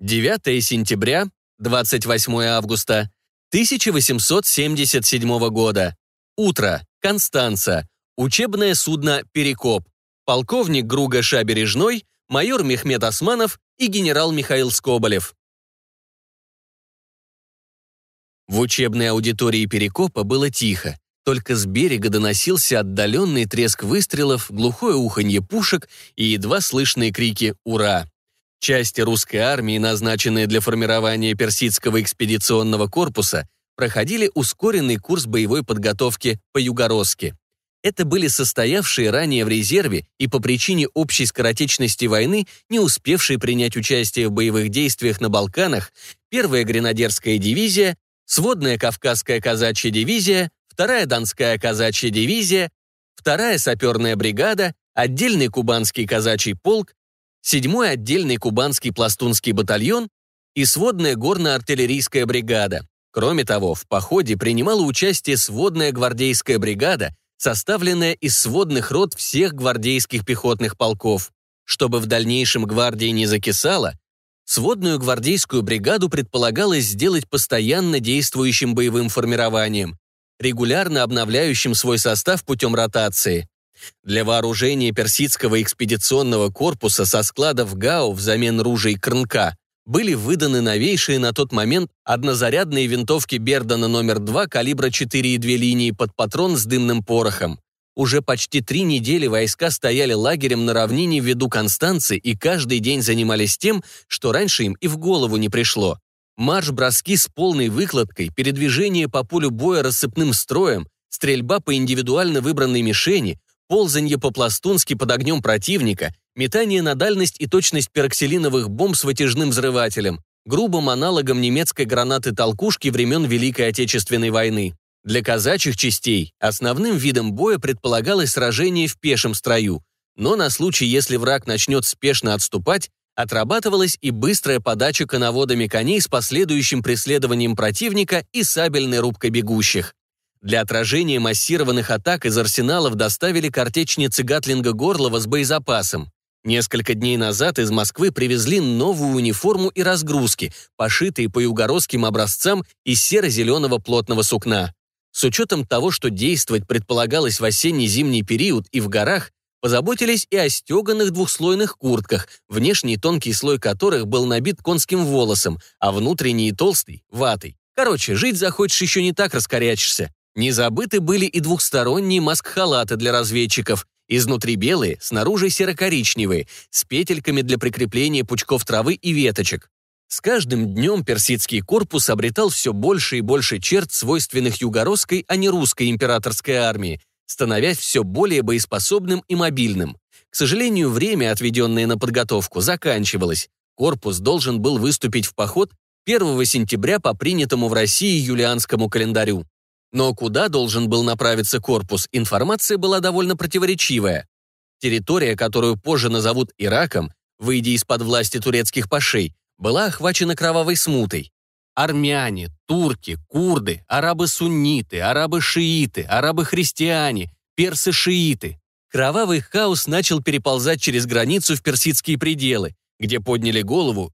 9 сентября, 28 августа 1877 года. Утро. Констанца. Учебное судно «Перекоп». Полковник Груга Шабережной, майор Мехмед Османов и генерал Михаил Скоболев. В учебной аудитории Перекопа было тихо. Только с берега доносился отдаленный треск выстрелов, глухое уханье пушек и едва слышные крики «Ура!». Части русской армии, назначенные для формирования персидского экспедиционного корпуса, проходили ускоренный курс боевой подготовки по Югородске. Это были состоявшие ранее в резерве и по причине общей скоротечности войны, не успевшие принять участие в боевых действиях на Балканах, первая гренадерская дивизия, сводная Кавказская казачья дивизия, вторая Донская казачья дивизия, вторая саперная бригада, отдельный кубанский казачий полк, седьмой отдельный кубанский пластунский батальон и сводная горно-артиллерийская бригада. Кроме того, в походе принимала участие сводная гвардейская бригада, составленная из сводных рот всех гвардейских пехотных полков. Чтобы в дальнейшем гвардия не закисала, сводную гвардейскую бригаду предполагалось сделать постоянно действующим боевым формированием, регулярно обновляющим свой состав путем ротации. Для вооружения персидского экспедиционного корпуса со складов ГАУ взамен ружей Крнка были выданы новейшие на тот момент однозарядные винтовки Бердана номер 2 калибра 4,2 линии под патрон с дымным порохом. Уже почти три недели войска стояли лагерем на равнине в виду Констанции и каждый день занимались тем, что раньше им и в голову не пришло. Марш-броски с полной выкладкой, передвижение по полю боя рассыпным строем, стрельба по индивидуально выбранной мишени, ползанье по-пластунски под огнем противника, метание на дальность и точность пероксилиновых бомб с вытяжным взрывателем, грубым аналогом немецкой гранаты-толкушки времен Великой Отечественной войны. Для казачьих частей основным видом боя предполагалось сражение в пешем строю, но на случай, если враг начнет спешно отступать, отрабатывалась и быстрая подача коноводами коней с последующим преследованием противника и сабельной рубкой бегущих. Для отражения массированных атак из арсеналов доставили картечницы Гатлинга Горлова с боезапасом. Несколько дней назад из Москвы привезли новую униформу и разгрузки, пошитые по югородским образцам из серо-зеленого плотного сукна. С учетом того, что действовать предполагалось в осенне-зимний период и в горах, позаботились и о стеганых двухслойных куртках, внешний тонкий слой которых был набит конским волосом, а внутренний толстый — ватой. Короче, жить захочешь еще не так раскорячишься. Не забыты были и двухсторонние маск-халаты для разведчиков, изнутри белые, снаружи серо-коричневые, с петельками для прикрепления пучков травы и веточек. С каждым днем персидский корпус обретал все больше и больше черт, свойственных югородской, а не русской императорской армии, становясь все более боеспособным и мобильным. К сожалению, время, отведенное на подготовку, заканчивалось. Корпус должен был выступить в поход 1 сентября по принятому в России юлианскому календарю. Но куда должен был направиться корпус, информация была довольно противоречивая. Территория, которую позже назовут Ираком, выйдя из-под власти турецких пашей, была охвачена кровавой смутой. Армяне, турки, курды, арабы-сунниты, арабы-шииты, арабы-христиане, персы-шииты. Кровавый хаос начал переползать через границу в персидские пределы, где подняли голову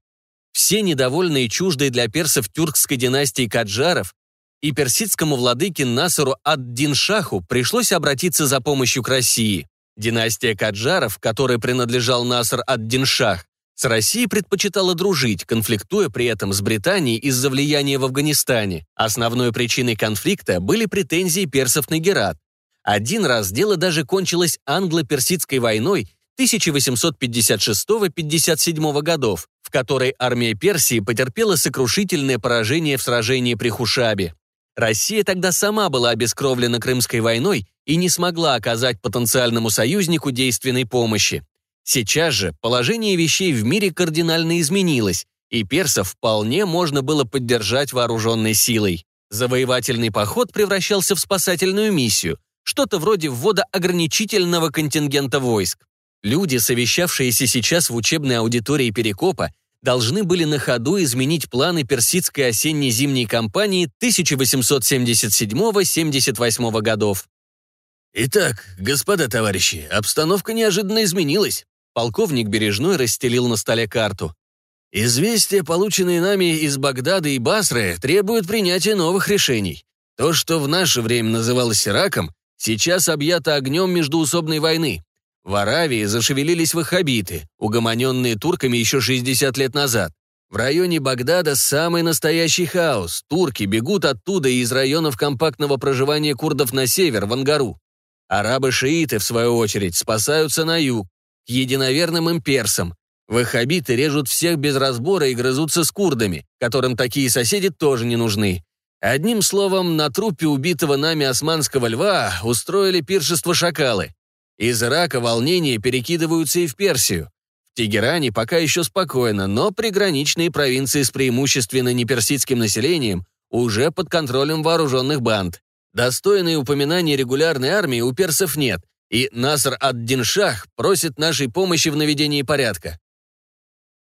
все недовольные чуждой для персов тюркской династии Каджаров и персидскому владыке Насару ад-Дин-Шаху пришлось обратиться за помощью к России. Династия Каджаров, которой принадлежал Насар ад-Дин-Шах, с Россией предпочитала дружить, конфликтуя при этом с Британией из-за влияния в Афганистане. Основной причиной конфликта были претензии персов на Герат. Один раз дело даже кончилось англо-персидской войной 1856-57 годов, в которой армия Персии потерпела сокрушительное поражение в сражении при Хушабе. Россия тогда сама была обескровлена Крымской войной и не смогла оказать потенциальному союзнику действенной помощи. Сейчас же положение вещей в мире кардинально изменилось, и персов вполне можно было поддержать вооруженной силой. Завоевательный поход превращался в спасательную миссию, что-то вроде ввода ограничительного контингента войск. Люди, совещавшиеся сейчас в учебной аудитории Перекопа, должны были на ходу изменить планы персидской осенне-зимней кампании 1877-78 годов. «Итак, господа товарищи, обстановка неожиданно изменилась». Полковник Бережной расстелил на столе карту. Известия, полученные нами из Багдада и Басры, требуют принятия новых решений. То, что в наше время называлось Ираком, сейчас объято огнем междуусобной войны. В Аравии зашевелились ваххабиты, угомоненные турками еще 60 лет назад. В районе Багдада самый настоящий хаос. Турки бегут оттуда и из районов компактного проживания курдов на север, в Ангару. Арабы-шииты, в свою очередь, спасаются на юг, к единоверным имперсам. Ваххабиты режут всех без разбора и грызутся с курдами, которым такие соседи тоже не нужны. Одним словом, на трупе убитого нами османского льва устроили пиршество шакалы. Из Ирака волнения перекидываются и в Персию. В Тегеране пока еще спокойно, но приграничные провинции с преимущественно неперсидским населением уже под контролем вооруженных банд. Достойной упоминания регулярной армии у персов нет, и Наср ад-Дин-Шах просит нашей помощи в наведении порядка.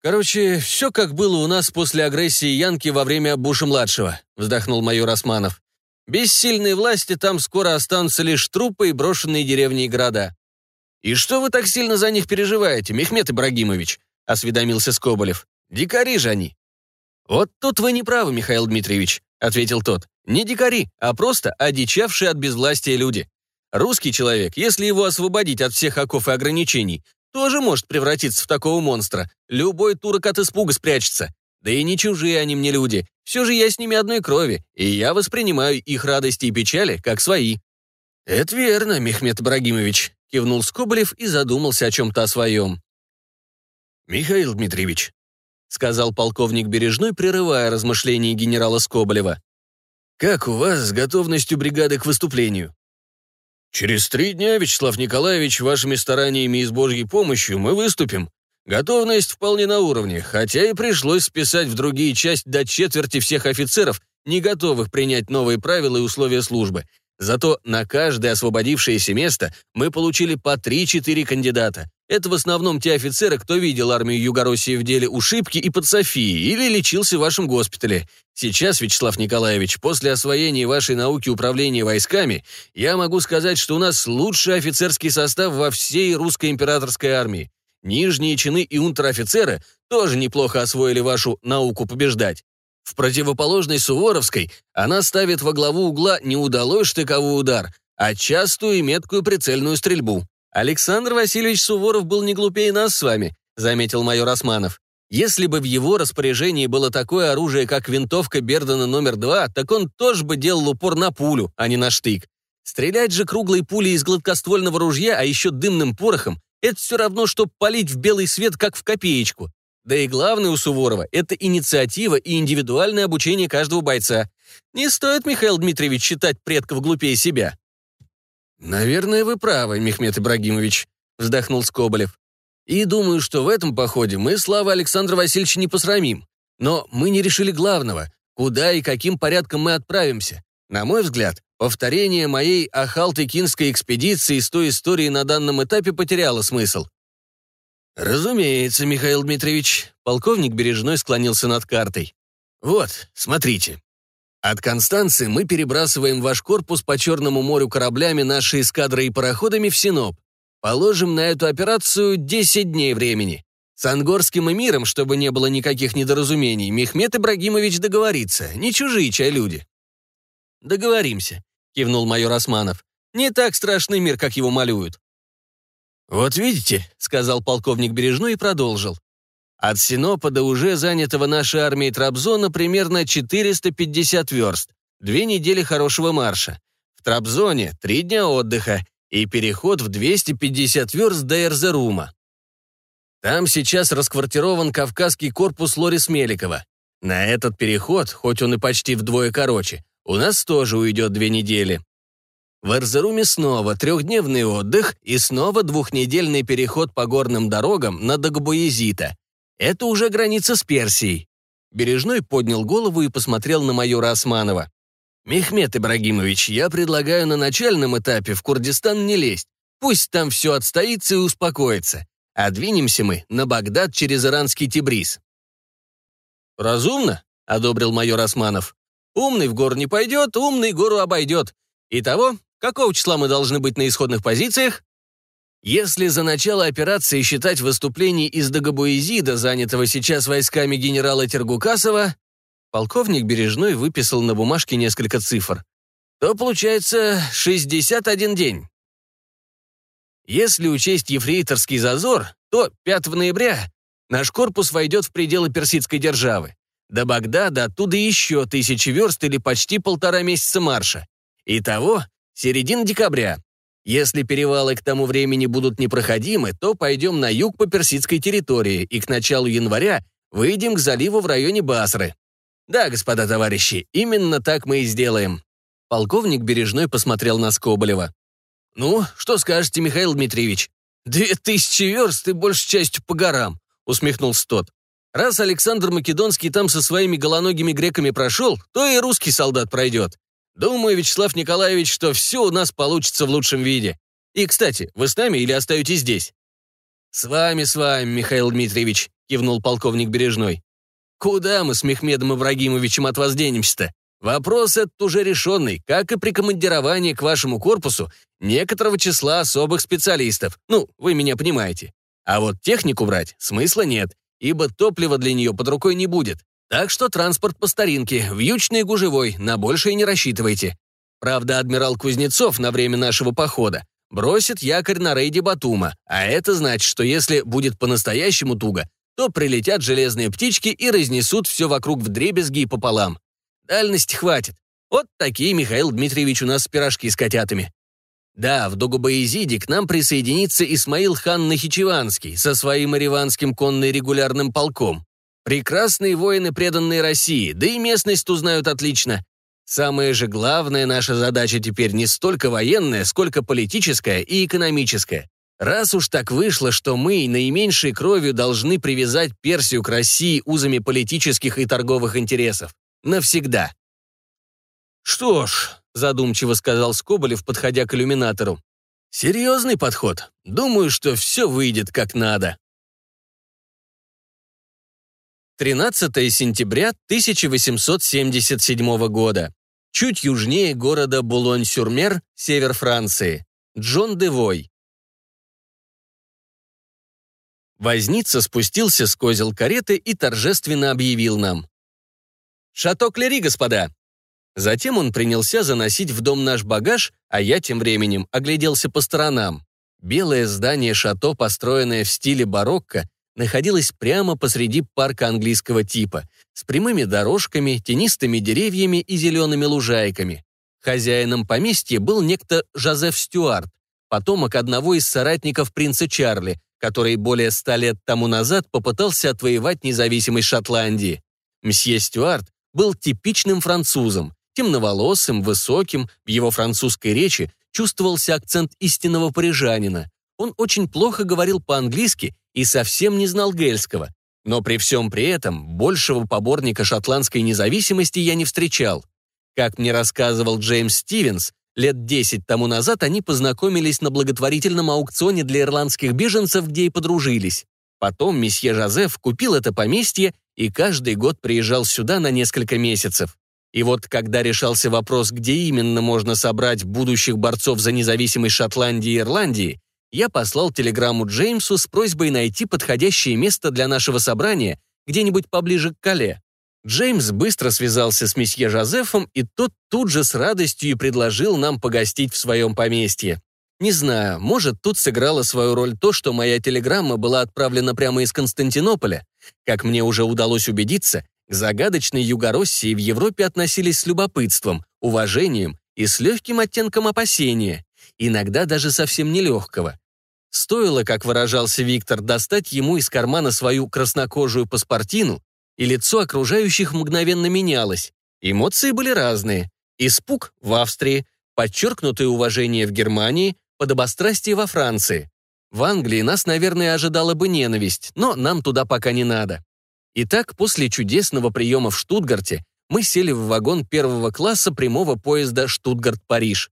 Короче, все как было у нас после агрессии Янки во время Буша-младшего, вздохнул майор Османов. Без сильной власти там скоро останутся лишь трупы и брошенные деревни и города. «И что вы так сильно за них переживаете, Мехмед Ибрагимович?» — осведомился Скоболев. «Дикари же они». «Вот тут вы не правы, Михаил Дмитриевич», — ответил тот. «Не дикари, а просто одичавшие от безвластия люди. Русский человек, если его освободить от всех оков и ограничений, тоже может превратиться в такого монстра. Любой турок от испуга спрячется. Да и не чужие они мне люди. Все же я с ними одной крови, и я воспринимаю их радости и печали как свои». «Это верно, Мехмед Ибрагимович», кивнул Скоболев и задумался о чем-то о своем. «Михаил Дмитриевич», — сказал полковник Бережной, прерывая размышления генерала Скоболева. «Как у вас с готовностью бригады к выступлению?» «Через три дня, Вячеслав Николаевич, вашими стараниями и с Божьей помощью мы выступим. Готовность вполне на уровне, хотя и пришлось списать в другие части до четверти всех офицеров, не готовых принять новые правила и условия службы. Зато на каждое освободившееся место мы получили по 3-4 кандидата. Это в основном те офицеры, кто видел армию Югороссии в деле у Шибки и под Софией или лечился в вашем госпитале. Сейчас, Вячеслав Николаевич, после освоения вашей науки управления войсками, я могу сказать, что у нас лучший офицерский состав во всей русской императорской армии. Нижние чины и унтер-офицеры тоже неплохо освоили вашу науку побеждать. В противоположной Суворовской она ставит во главу угла не удалой штыковой удар, а частую и меткую прицельную стрельбу. Александр Васильевич Суворов был не глупее нас с вами, заметил майор Османов. Если бы в его распоряжении было такое оружие, как винтовка Бердена номер два, так он тоже бы делал упор на пулю, а не на штык. Стрелять же круглой пулей из гладкоствольного ружья, а еще дымным порохом, это все равно, что палить в белый свет, как в копеечку. Да и главное у Суворова – это инициатива и индивидуальное обучение каждого бойца. Не стоит, Михаил Дмитриевич, считать предков глупее себя. «Наверное, вы правы, Мехмед Ибрагимович», – вздохнул Скоболев. «И думаю, что в этом походе мы славы Александра Васильевича не посрамим. Но мы не решили главного – куда и каким порядком мы отправимся. На мой взгляд, повторение моей Ахалтыкинской экспедиции с той истории на данном этапе потеряло смысл. «Разумеется, Михаил Дмитриевич». Полковник Бережной склонился над картой. «Вот, смотрите. От Констанции мы перебрасываем ваш корпус по Черному морю кораблями нашей эскадрой и пароходами в Синоп. Положим на эту операцию 10 дней времени. С Ангорским эмиром, чтобы не было никаких недоразумений, Мехмед Ибрагимович договорится, не чужие чай люди». «Договоримся», — кивнул майор Османов. «Не так страшный мир, как его малюют. «Вот видите», — сказал полковник Бережной и продолжил. «От Синопа до уже занятого нашей армией Трабзона примерно 450 верст, две недели хорошего марша. В Трабзоне три дня отдыха и переход в 250 верст до Эрзерума. Там сейчас расквартирован Кавказский корпус Лорис Меликова. На этот переход, хоть он и почти вдвое короче, у нас тоже уйдет две недели. В Эрзеруме снова трехдневный отдых и снова двухнедельный переход по горным дорогам на Дагбоязита. Это уже граница с Персией. Бережной поднял голову и посмотрел на майора Османова. «Мехмед Ибрагимович, я предлагаю на начальном этапе в Курдистан не лезть. Пусть там все отстоится и успокоится. А двинемся мы на Багдад через иранский Тибриз». «Разумно», — одобрил майор Османов. «Умный в гору не пойдет, умный гору обойдет. Итого Какого числа мы должны быть на исходных позициях?» Если за начало операции считать выступлений из Дагобуизида, занятого сейчас войсками генерала Тергукасова, полковник Бережной выписал на бумажке несколько цифр, то получается 61 день. Если учесть ефрейторский зазор, то 5 ноября наш корпус войдет в пределы персидской державы. До Багдада оттуда еще тысячи верст или почти полтора месяца марша. Итого, середина декабря. Если перевалы к тому времени будут непроходимы, то пойдем на юг по персидской территории и к началу января выйдем к заливу в районе Басры. Да, господа товарищи, именно так мы и сделаем. Полковник Бережной посмотрел на Скоболева. «Ну, что скажете, Михаил Дмитриевич?» «Две тысячи верст и большей частью по горам», — усмехнулся тот. «Раз Александр Македонский там со своими голоногими греками прошел, то и русский солдат пройдет. Думаю, Вячеслав Николаевич, что все у нас получится в лучшем виде. И, кстати, вы с нами или остаетесь здесь?» «С вами, с вами, Михаил Дмитриевич», — кивнул полковник Бережной. «Куда мы с Мехмедом Ибрагимовичем от вас денемся-то? Вопрос этот уже решенный, как и прикомандирование к вашему корпусу некоторого числа особых специалистов. Ну, вы меня понимаете. А вот технику брать смысла нет, ибо топлива для нее под рукой не будет. Так что транспорт по старинке, вьючный и гужевой, на большее не рассчитывайте. Правда, адмирал Кузнецов на время нашего похода бросит якорь на рейде Батума, а это значит, что если будет по-настоящему туго, то прилетят железные птички и разнесут все вокруг в дребезги и пополам. Дальности хватит. Вот такие, Михаил Дмитриевич, у нас пирожки с котятами. Да, в Догубаизиде к нам присоединится Исмаил хан Нахичеванский со своим ириванским конно-регулярным полком. Прекрасные воины, преданные России, да и местность узнают отлично. Самая же главная наша задача теперь не столько военная, сколько политическая и экономическая. Раз уж так вышло, что мы наименьшей кровью должны привязать Персию к России узами политических и торговых интересов. Навсегда. «Что ж», — задумчиво сказал Скоболев, подходя к иллюминатору, «серьезный подход. Думаю, что все выйдет как надо». 13 сентября 1877 года. Чуть южнее города Булонь-Сюрмер, север Франции. Джон Девой. Возница спустился с козел кареты и торжественно объявил нам. «Шато Клери, господа!» Затем он принялся заносить в дом наш багаж, а я тем временем огляделся по сторонам. Белое здание шато, построенное в стиле барокко, находилась прямо посреди парка английского типа, с прямыми дорожками, тенистыми деревьями и зелеными лужайками. Хозяином поместья был некто Жозеф Стюарт, потомок одного из соратников принца Чарли, который более ста лет тому назад попытался отвоевать независимость Шотландии. Мсье Стюарт был типичным французом, темноволосым, высоким, в его французской речи чувствовался акцент истинного парижанина. Он очень плохо говорил по-английски и совсем не знал гельского. Но при всем при этом большего поборника шотландской независимости я не встречал. Как мне рассказывал Джеймс Стивенс, лет 10 тому назад они познакомились на благотворительном аукционе для ирландских беженцев, где и подружились. Потом месье Жозеф купил это поместье и каждый год приезжал сюда на несколько месяцев. И вот когда решался вопрос, где именно можно собрать будущих борцов за независимость Шотландии и Ирландии, я послал телеграмму Джеймсу с просьбой найти подходящее место для нашего собрания где-нибудь поближе к Кале. Джеймс быстро связался с месье Жозефом, и тот тут же с радостью и предложил нам погостить в своем поместье. Не знаю, может, тут сыграло свою роль то, что моя телеграмма была отправлена прямо из Константинополя. Как мне уже удалось убедиться, к загадочной Югороссии в Европе относились с любопытством, уважением и с легким оттенком опасения, иногда даже совсем нелегкого. Стоило, как выражался Виктор, достать ему из кармана свою краснокожую паспортину, и лицо окружающих мгновенно менялось. Эмоции были разные. Испуг в Австрии, подчеркнутое уважение в Германии, подобострастие во Франции. В Англии нас, наверное, ожидала бы ненависть, но нам туда пока не надо. Итак, после чудесного приема в Штутгарте мы сели в вагон первого класса прямого поезда Штутгарт-Париж.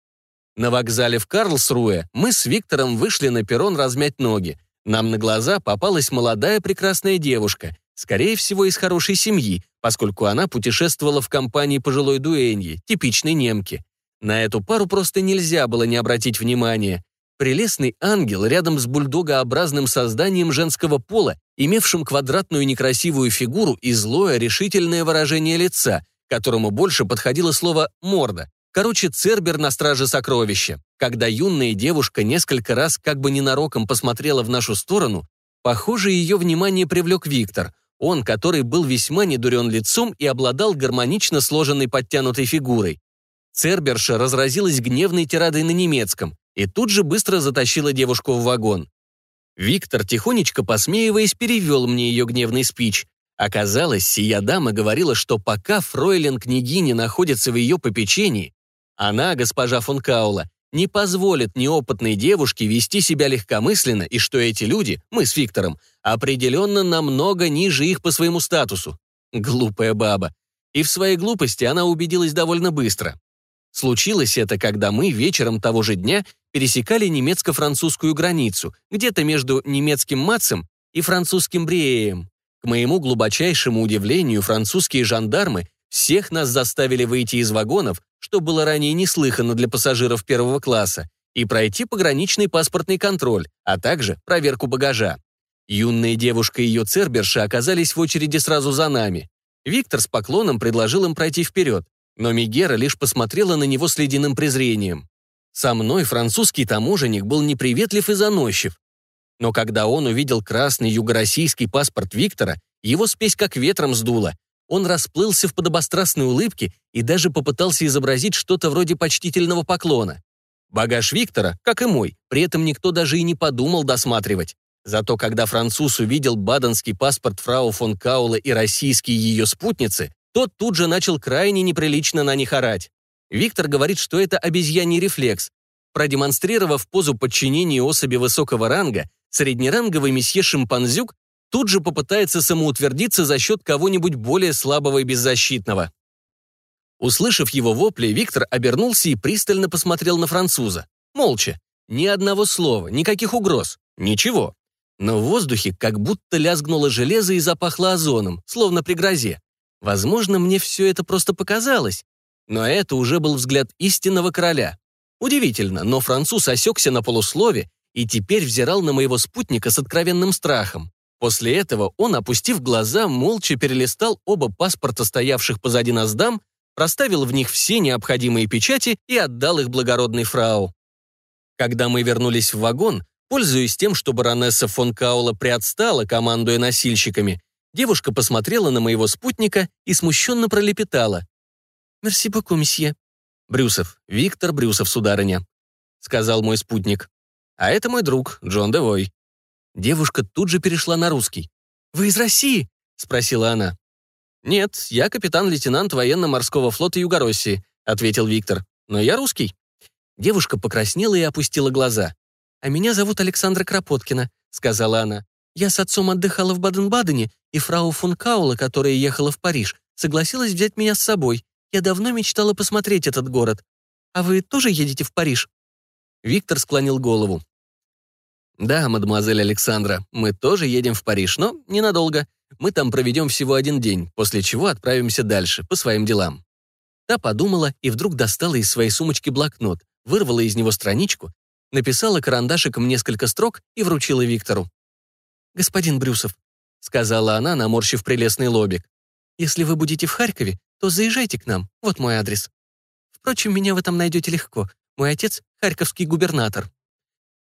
На вокзале в Карлсруэ мы с Виктором вышли на перрон размять ноги. Нам на глаза попалась молодая прекрасная девушка, скорее всего, из хорошей семьи, поскольку она путешествовала в компании пожилой дуэньи, типичной немки. На эту пару просто нельзя было не обратить внимания. Прелестный ангел рядом с бульдогообразным созданием женского пола, имевшим квадратную некрасивую фигуру и злое решительное выражение лица, которому больше подходило слово «морда». Короче, Цербер на страже сокровища. Когда юная девушка несколько раз как бы ненароком посмотрела в нашу сторону, похоже, ее внимание привлек Виктор. Он, который был весьма недурен лицом и обладал гармонично сложенной подтянутой фигурой. Церберша разразилась гневной тирадой на немецком и тут же быстро затащила девушку в вагон. Виктор, тихонечко посмеиваясь, перевел мне ее гневный спич. Оказалось, сия дама говорила, что пока фройлен княгиня находится в ее попечении, она, госпожа фон Каула, не позволит неопытной девушке вести себя легкомысленно, и что эти люди, мы с Виктором, определенно намного ниже их по своему статусу. Глупая баба. И в своей глупости она убедилась довольно быстро. Случилось это, когда мы вечером того же дня пересекали немецко-французскую границу, где-то между немецким Мацем и французским Бриеем. К моему глубочайшему удивлению, французские жандармы всех нас заставили выйти из вагонов, что было ранее неслыханно для пассажиров первого класса, и пройти пограничный паспортный контроль, а также проверку багажа. Юная девушка и ее церберши оказались в очереди сразу за нами. Виктор с поклоном предложил им пройти вперед, но Мигера лишь посмотрела на него с ледяным презрением. Со мной французский таможенник был неприветлив и заносчив. Но когда он увидел красный югороссийский паспорт Виктора, его спесь как ветром сдуло. Он расплылся в подобострастной улыбке и даже попытался изобразить что-то вроде почтительного поклона. Багаж Виктора, как и мой, при этом никто даже и не подумал досматривать. Зато когда француз увидел баденский паспорт фрау фон Каула и российские ее спутницы, тот тут же начал крайне неприлично на них орать. Виктор говорит, что это обезьяний рефлекс. Продемонстрировав позу подчинения особи высокого ранга, среднеранговый месье Шимпанзюк тут же попытается самоутвердиться за счет кого-нибудь более слабого и беззащитного. Услышав его вопли, Виктор обернулся и пристально посмотрел на француза. Молча. Ни одного слова, никаких угроз. Ничего. Но в воздухе как будто лязгнуло железо и запахло озоном, словно при грозе. Возможно, мне все это просто показалось, но это уже был взгляд истинного короля. Удивительно, но француз осекся на полуслове и теперь взирал на моего спутника с откровенным страхом. После этого он, опустив глаза, молча перелистал оба паспорта, стоявших позади нас дам, проставил в них все необходимые печати и отдал их благородной фрау. Когда мы вернулись в вагон, пользуясь тем, что баронесса фон Каула приотстала, командуя носильщиками, Девушка посмотрела на моего спутника и смущенно пролепетала. «Мерси боку, месье». «Брюсов, Виктор Брюсов, сударыня», — сказал мой спутник. «А это мой друг, Джон Девой». Девушка тут же перешла на русский. «Вы из России?» — спросила она. «Нет, я капитан-лейтенант военно-морского флота Югороссии», — ответил Виктор. «Но я русский». Девушка покраснела и опустила глаза. «А меня зовут Александра Кропоткина», — сказала она. Я с отцом отдыхала в Баден-Бадене, и фрау фон Каула, которая ехала в Париж, согласилась взять меня с собой. Я давно мечтала посмотреть этот город. А вы тоже едете в Париж?» Виктор склонил голову. «Да, мадемуазель Александра, мы тоже едем в Париж, но ненадолго. Мы там проведем всего один день, после чего отправимся дальше, по своим делам». Та подумала и вдруг достала из своей сумочки блокнот, вырвала из него страничку, написала карандашиком несколько строк и вручила Виктору господин Брюсов», — сказала она, наморщив прелестный лобик. «Если вы будете в Харькове, то заезжайте к нам, вот мой адрес. Впрочем, меня в этом найдете легко. Мой отец — харьковский губернатор».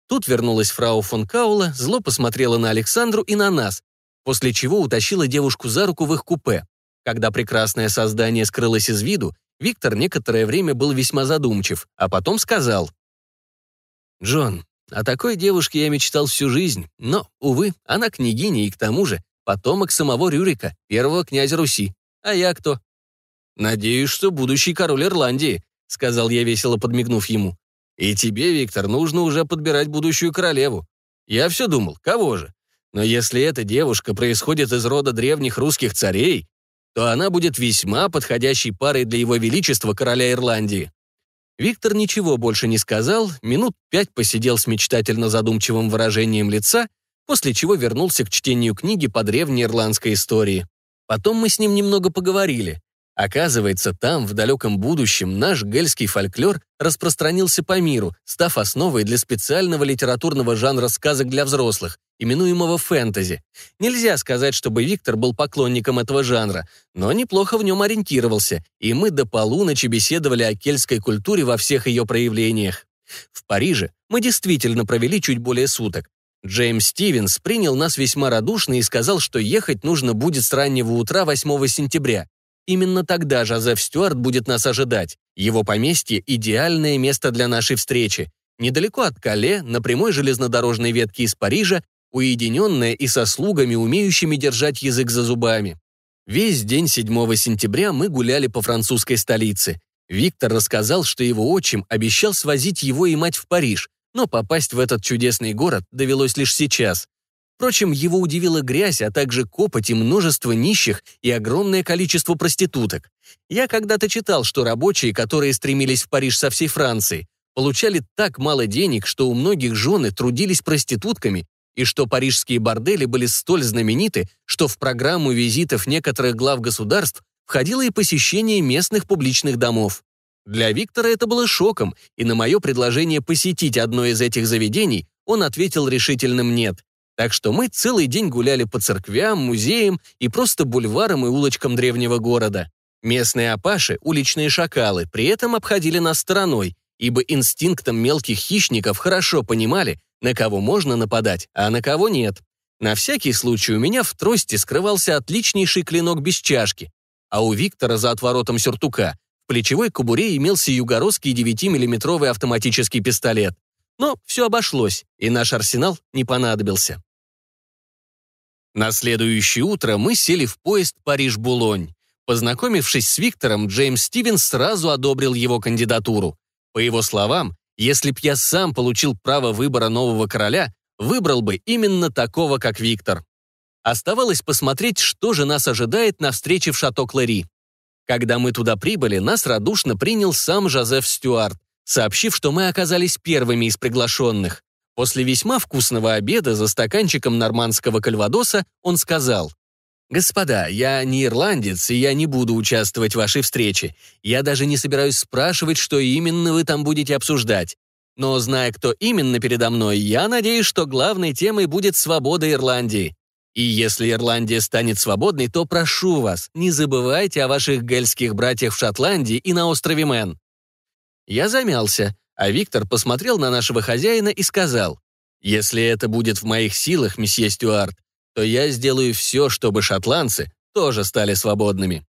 Тут вернулась фрау фон Каула, зло посмотрела на Александру и на нас, после чего утащила девушку за руку в их купе. Когда прекрасное создание скрылось из виду, Виктор некоторое время был весьма задумчив, а потом сказал. «Джон, о такой девушке я мечтал всю жизнь, но, увы, она княгиня и к тому же потомок самого Рюрика, первого князя Руси. А я кто? «Надеюсь, что будущий король Ирландии», — сказал я, весело подмигнув ему. «И тебе, Виктор, нужно уже подбирать будущую королеву. Я все думал, кого же? Но если эта девушка происходит из рода древних русских царей, то она будет весьма подходящей парой для его величества короля Ирландии. Виктор ничего больше не сказал, минут пять посидел с мечтательно задумчивым выражением лица, после чего вернулся к чтению книги по древней ирландской истории. Потом мы с ним немного поговорили. Оказывается, там, в далеком будущем, наш гельский фольклор распространился по миру, став основой для специального литературного жанра сказок для взрослых, именуемого фэнтези. Нельзя сказать, чтобы Виктор был поклонником этого жанра, но неплохо в нем ориентировался, и мы до полуночи беседовали о кельтской культуре во всех ее проявлениях. В Париже мы действительно провели чуть более суток. Джеймс Стивенс принял нас весьма радушно и сказал, что ехать нужно будет с раннего утра 8 сентября, Именно тогда Жозеф Стюарт будет нас ожидать. Его поместье – идеальное место для нашей встречи. Недалеко от Кале, на прямой железнодорожной ветке из Парижа, уединенное и со слугами, умеющими держать язык за зубами. Весь день 7 сентября мы гуляли по французской столице. Виктор рассказал, что его отчим обещал свозить его и мать в Париж, но попасть в этот чудесный город довелось лишь сейчас. Впрочем, его удивила грязь, а также копоть и множество нищих и огромное количество проституток. Я когда-то читал, что рабочие, которые стремились в Париж со всей Франции, получали так мало денег, что у многих жены трудились проститутками, и что парижские бордели были столь знамениты, что в программу визитов некоторых глав государств входило и посещение местных публичных домов. Для Виктора это было шоком, и на мое предложение посетить одно из этих заведений он ответил решительным «нет». Так что мы целый день гуляли по церквям, музеям и просто бульварам и улочкам древнего города. Местные апаши, уличные шакалы, при этом обходили нас стороной, ибо инстинктом мелких хищников хорошо понимали, на кого можно нападать, а на кого нет. На всякий случай у меня в трости скрывался отличнейший клинок без чашки, а у Виктора за отворотом сюртука в плечевой кобуре имелся югородский 9-миллиметровый автоматический пистолет. Но все обошлось, и наш арсенал не понадобился. На следующее утро мы сели в поезд Париж-Булонь. Познакомившись с Виктором, Джеймс Стивенс сразу одобрил его кандидатуру. По его словам, если б я сам получил право выбора нового короля, выбрал бы именно такого, как Виктор. Оставалось посмотреть, что же нас ожидает на встрече в шато Клари. Когда мы туда прибыли, нас радушно принял сам Жозеф Стюарт, сообщив, что мы оказались первыми из приглашенных. После весьма вкусного обеда за стаканчиком нормандского кальвадоса он сказал, «Господа, я не ирландец, и я не буду участвовать в вашей встрече. Я даже не собираюсь спрашивать, что именно вы там будете обсуждать. Но, зная, кто именно передо мной, я надеюсь, что главной темой будет свобода Ирландии. И если Ирландия станет свободной, то прошу вас, не забывайте о ваших гельских братьях в Шотландии и на острове Мэн». Я замялся. А Виктор посмотрел на нашего хозяина и сказал, «Если это будет в моих силах, месье Стюарт, то я сделаю все, чтобы шотландцы тоже стали свободными».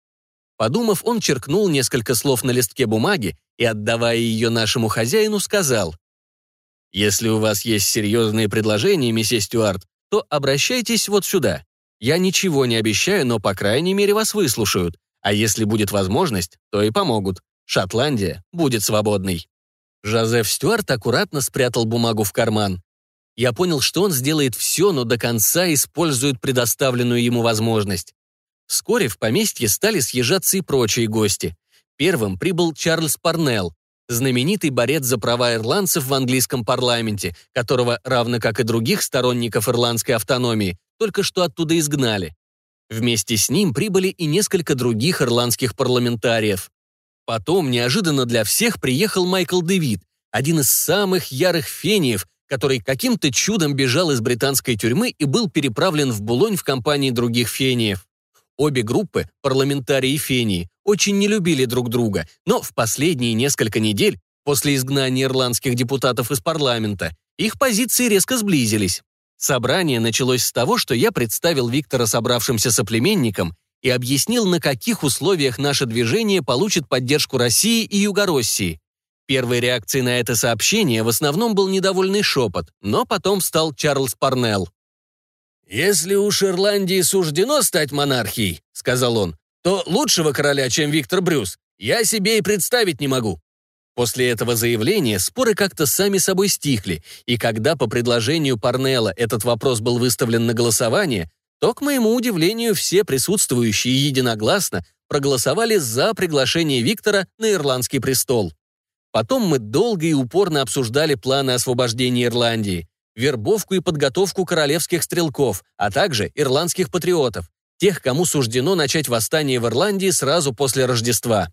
Подумав, он черкнул несколько слов на листке бумаги и, отдавая ее нашему хозяину, сказал, «Если у вас есть серьезные предложения, месье Стюарт, то обращайтесь вот сюда. Я ничего не обещаю, но, по крайней мере, вас выслушают. А если будет возможность, то и помогут. Шотландия будет свободной». Жозеф Стюарт аккуратно спрятал бумагу в карман. Я понял, что он сделает все, но до конца использует предоставленную ему возможность. Вскоре в поместье стали съезжаться и прочие гости. Первым прибыл Чарльз Парнелл, знаменитый борец за права ирландцев в английском парламенте, которого, равно как и других сторонников ирландской автономии, только что оттуда изгнали. Вместе с ним прибыли и несколько других ирландских парламентариев. Потом, неожиданно для всех, приехал Майкл Дэвид, один из самых ярых фениев, который каким-то чудом бежал из британской тюрьмы и был переправлен в Булонь в компании других фениев. Обе группы, парламентарии и фении, очень не любили друг друга, но в последние несколько недель, после изгнания ирландских депутатов из парламента, их позиции резко сблизились. Собрание началось с того, что я представил Виктора собравшимся соплеменникам и объяснил, на каких условиях наше движение получит поддержку России и Югороссии. Первой реакцией на это сообщение в основном был недовольный шепот, но потом стал Чарльз Парнелл. «Если уж Ирландии суждено стать монархией, — сказал он, — то лучшего короля, чем Виктор Брюс, я себе и представить не могу». После этого заявления споры как-то сами собой стихли, и когда по предложению Парнелла этот вопрос был выставлен на голосование, то, к моему удивлению, все присутствующие единогласно проголосовали за приглашение Виктора на ирландский престол. Потом мы долго и упорно обсуждали планы освобождения Ирландии, вербовку и подготовку королевских стрелков, а также ирландских патриотов. тех, кому суждено начать восстание в Ирландии сразу после Рождества.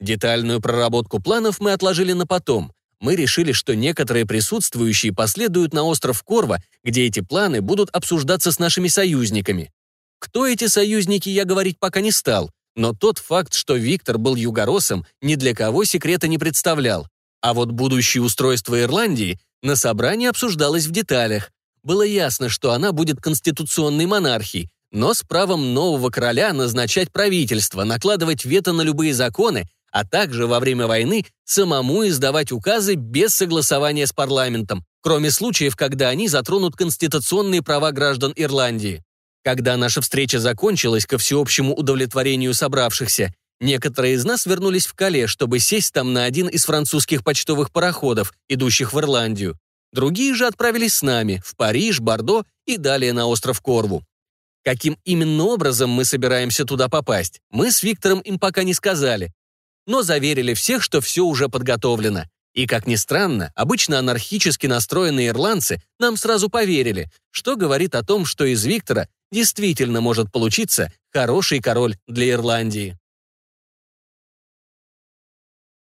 Детальную проработку планов мы отложили на потом. Мы решили, что некоторые присутствующие последуют на остров Корва, где эти планы будут обсуждаться с нашими союзниками. Кто эти союзники, я говорить пока не стал, но тот факт, что Виктор был югоросом, ни для кого секрета не представлял. А вот будущее устройство Ирландии на собрании обсуждалось в деталях. Было ясно, что она будет конституционной монархией, но с правом нового короля назначать правительство, накладывать вето на любые законы, а также во время войны самому издавать указы без согласования с парламентом, кроме случаев, когда они затронут конституционные права граждан Ирландии. Когда наша встреча закончилась ко всеобщему удовлетворению собравшихся, некоторые из нас вернулись в Кале, чтобы сесть там на один из французских почтовых пароходов, идущих в Ирландию. Другие же отправились с нами в Париж, Бордо и далее на остров Корву. Каким именно образом мы собираемся туда попасть, мы с Виктором им пока не сказали, но заверили всех, что все уже подготовлено. И, как ни странно, обычно анархически настроенные ирландцы нам сразу поверили, что говорит о том, что из Виктора действительно может получиться хороший король для Ирландии.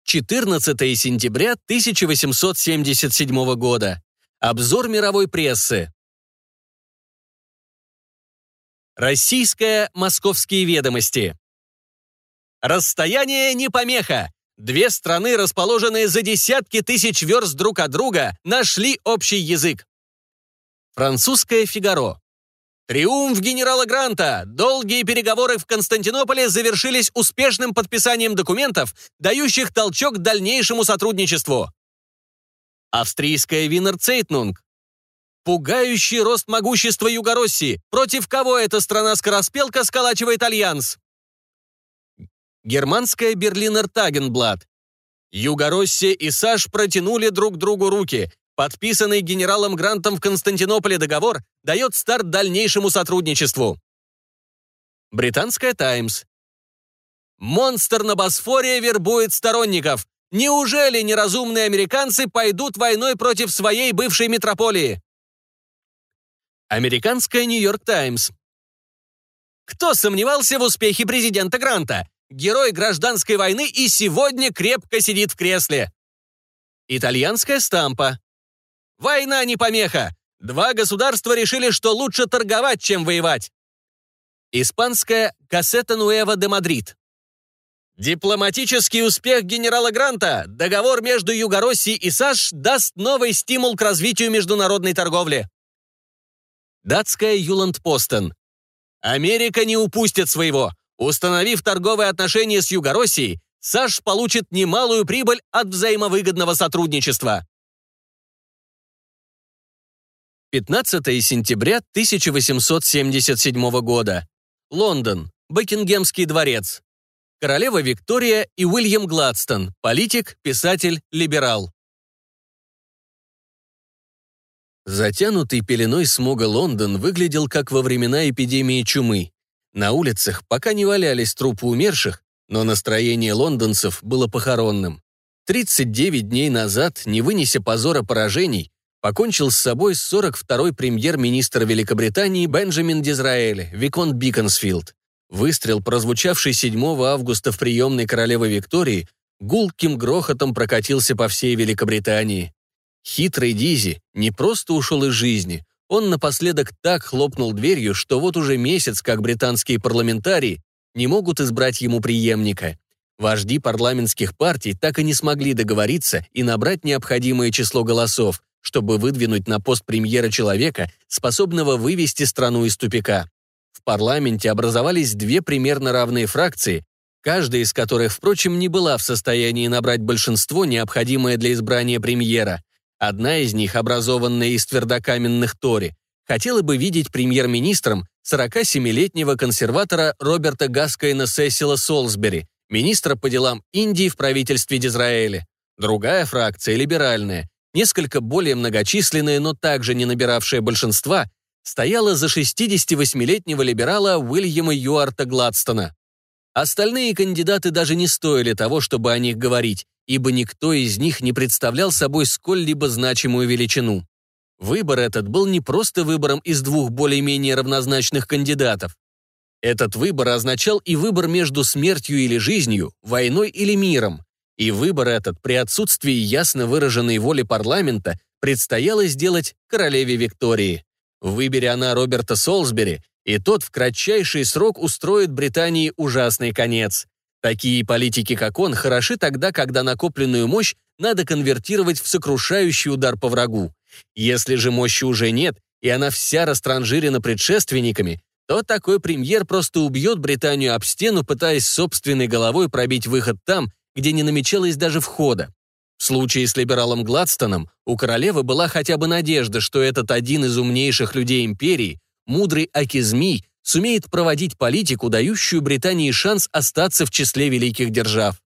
14 сентября 1877 года. Обзор мировой прессы. Российская «Московские ведомости». Расстояние не помеха. Две страны, расположенные за десятки тысяч верст друг от друга, нашли общий язык. Французское «Фигаро». Триумф генерала Гранта! Долгие переговоры в Константинополе завершились успешным подписанием документов, дающих толчок дальнейшему сотрудничеству. Австрийская Винер Цейтнунг. Пугающий рост могущества Югороссии. Против кого эта страна-скороспелка сколачивает альянс? Германская Берлинер Тагеблатт. Югороссия и САШ протянули друг другу руки. Подписанный генералом Грантом в Константинополе договор дает старт дальнейшему сотрудничеству. Британская Таймс. Монстр на Босфоре вербует сторонников. Неужели неразумные американцы пойдут войной против своей бывшей метрополии? Американская Нью-Йорк Таймс. Кто сомневался в успехе президента Гранта? Герой гражданской войны и сегодня крепко сидит в кресле. Итальянская Стампа. Война не помеха. Два государства решили, что лучше торговать, чем воевать. Испанская «Гасета Нуэва де Мадрид». Дипломатический успех генерала Гранта, договор между Югороссией и САШ даст новый стимул к развитию международной торговли. Датская Юланд Постен. Америка не упустит своего. Установив торговые отношения с Югороссией, САШ получит немалую прибыль от взаимовыгодного сотрудничества. 15 сентября 1877 года. Лондон. Бекингемский дворец. Королева Виктория и Уильям Гладстон, политик, писатель, либерал. Затянутый пеленой смога Лондон выглядел как во времена эпидемии чумы. На улицах пока не валялись трупы умерших, но настроение лондонцев было похоронным. 39 дней назад, не вынеся позора поражений, покончил с собой 42-й премьер-министр Великобритании Бенджамин Дизраэль, Виконт Биконсфилд. Выстрел, прозвучавший 7 августа в приемной королевы Виктории, гулким грохотом прокатился по всей Великобритании. Хитрый Дизи не просто ушел из жизни, он напоследок так хлопнул дверью, что вот уже месяц, как британские парламентарии не могут избрать ему преемника. Вожди парламентских партий так и не смогли договориться и набрать необходимое число голосов, чтобы выдвинуть на пост премьера человека, способного вывести страну из тупика. В парламенте образовались две примерно равные фракции, каждая из которых, впрочем, не была в состоянии набрать большинство, необходимое для избрания премьера. Одна из них, образованная из твердокаменных Тори, хотела бы видеть премьер-министром 47-летнего консерватора Роберта Гаскайна Сесила Солсбери, министра по делам Индии в правительстве Дизраэля. Другая фракция, либеральная, несколько более многочисленная, но также не набиравшая большинства, стояла за 68-летнего либерала Уильяма Юарта Гладстона. Остальные кандидаты даже не стоили того, чтобы о них говорить, ибо никто из них не представлял собой сколь-либо значимую величину. Выбор этот был не просто выбором из двух более-менее равнозначных кандидатов. Этот выбор означал и выбор между смертью или жизнью, войной или миром. И выбор этот при отсутствии ясно выраженной воли парламента предстояло сделать королеве Виктории. Выбери она Роберта Солсбери, и тот в кратчайший срок устроит Британии ужасный конец. Такие политики, как он, хороши тогда, когда накопленную мощь надо конвертировать в сокрушающий удар по врагу. Если же мощи уже нет, и она вся растранжирена предшественниками, то такой премьер просто убьет Британию об стену, пытаясь собственной головой пробить выход там, где не намечалось даже входа. В случае с либералом Гладстоном у королевы была хотя бы надежда, что этот один из умнейших людей империи, мудрый Акизмий, сумеет проводить политику, дающую Британии шанс остаться в числе великих держав.